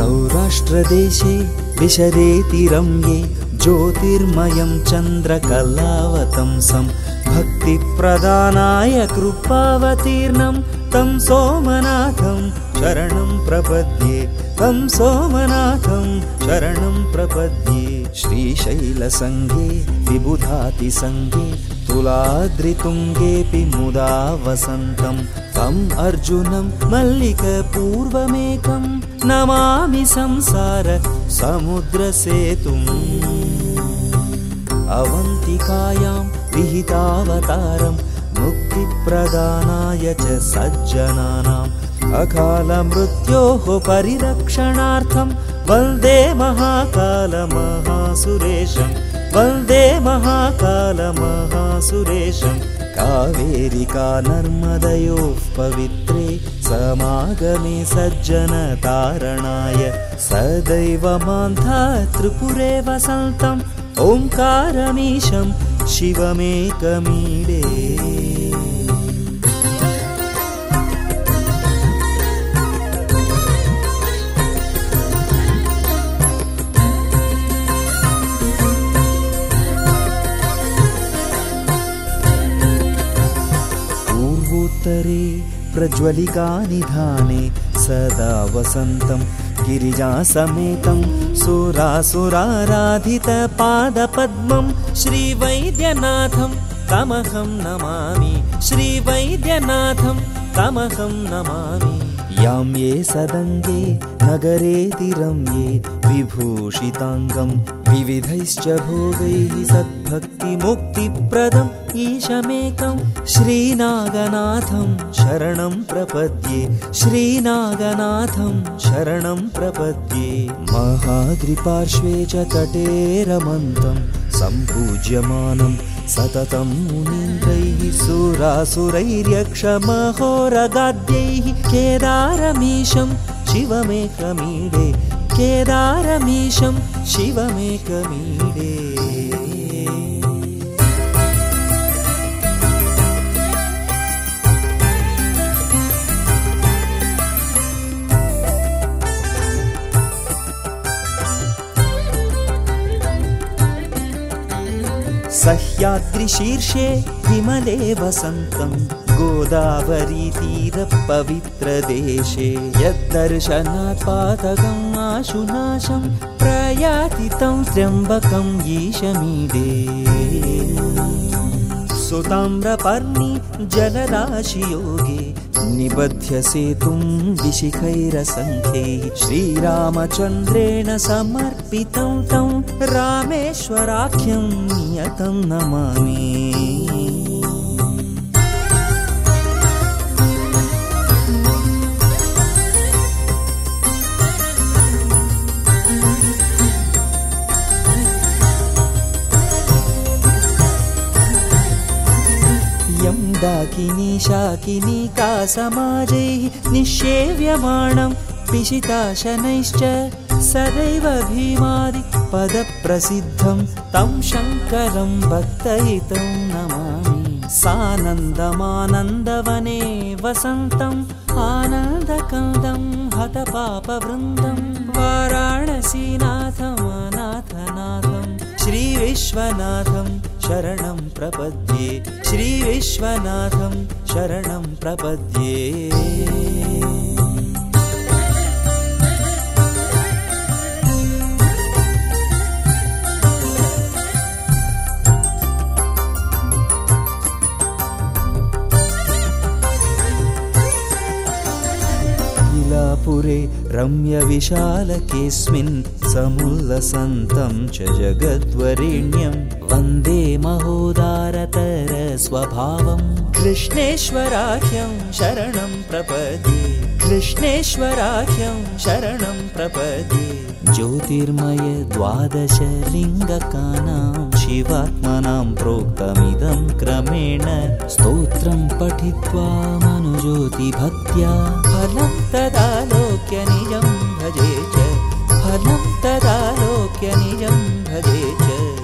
सौराष्ट्रदेशे विशदेति रम्ये ज्योतिर्मयं चन्द्रकलावतंसं भक्तिप्रदानाय कृपावतीर्णं तं सोमनाथं शरणं प्रपद्ये तं सोमनाथं शरणं प्रपद्ये। श्रीशैलसङ्गे विबुधातिसङ्गे तुलाद्रितुङ्गेऽपि मुदा वसन्तं। तम् अर्जुनं मल्लिकपूर्वमेकं नमामि संसार समुद्रसेतुम् अवन्तिकायां विहितावतारं मुक्तिप्रदानाय च सज्जनानाम् अकालमृत्योः परिरक्षणार्थं वन्दे महाकालमहासुरेशम् वन्दे महाकालमहासुरेशम् कावेरिका नर्मदयोः पवित्रे समागमे सज्जनतारणाय सदैव मान्था त्रिपुरे वसन्तम् ओङ्कारमीशं शिवमेकमीडे पूर्वोत्तरे प्रज्वलिकानिधाने सदा वसन्तं गिरिजासमेतं सुरासुराराधितपादपद्मं श्रीवैद्यनाथं तमहं नमामि। श्रीवैद्यनाथं तमहं नमामि यां ये सदङ्गे नगरेति रम्ये विभूषिताङ्गं विविधैश्च भोगैः सद्भक्तिमुक्तिप्रदम् ईशमेकं। श्रीनागनाथं शरणं प्रपद्ये श्रीनागनाथं शरणं प्रपद्ये। महाद्रिपार्श्वे च तटे रमन्तं सम्पूज्यमानं सततं मुनीन्द्रैः सुरासुरैर्यक्षमहोरगाद्यैः केदारमीशं शिवमेकमीडे केदारमीशं शिवमेकमीडे सह्याद्रिशीर्षे विमले वसन्तं गोदावरीतीरपवित्रदेशे यद्दर्शनात् पातकम् आशुनाशं प्रयाति तं त्र्यम्बकम् ईशमीडे सुताम्रपर्णि जलराशियोगे निबध्य सेतुं विशिखैरसङ्ख्यैः श्रीरामचन्द्रेण समर्पितं तं रामेश्वराख्यं नियतं नमामि यं डाकिनी शाकिनी का समाजैः निषेव्यमाणं पिशिताशनैश्च सदैव भीमादिपदप्रसिद्धं तं शङ्करं भक्तयितं नमामि। सानन्दमानन्दवने वसन्तम् आनन्दकन्दं हतपापवृन्दं वाराणसीनाथमनाथनाथं श्रीविश्वनाथं शरणं प्रपद्ये श्रीविश्वनाथं शरणं प्रपद्ये लीलापुरे रम्यविशालकेऽस्मिन् समुल्लसन्तं च जगद्वरेण्यं। वन्दे महोदारतरस्वभावं कृष्णेश्वराख्यं शरणं प्रपद्ये कृष्णेश्वराख्यं शरणं प्रपद्ये ज्योतिर्मय द्वादशलिङ्गकानां शिवात्मनां प्रोक्तमिदं क्रमेण स्तोत्रं पठित्वा मनुज्योतिभक्त्या फलं तदालोक्य निजं भजे च। फलं तदालोक्य निजं भजे च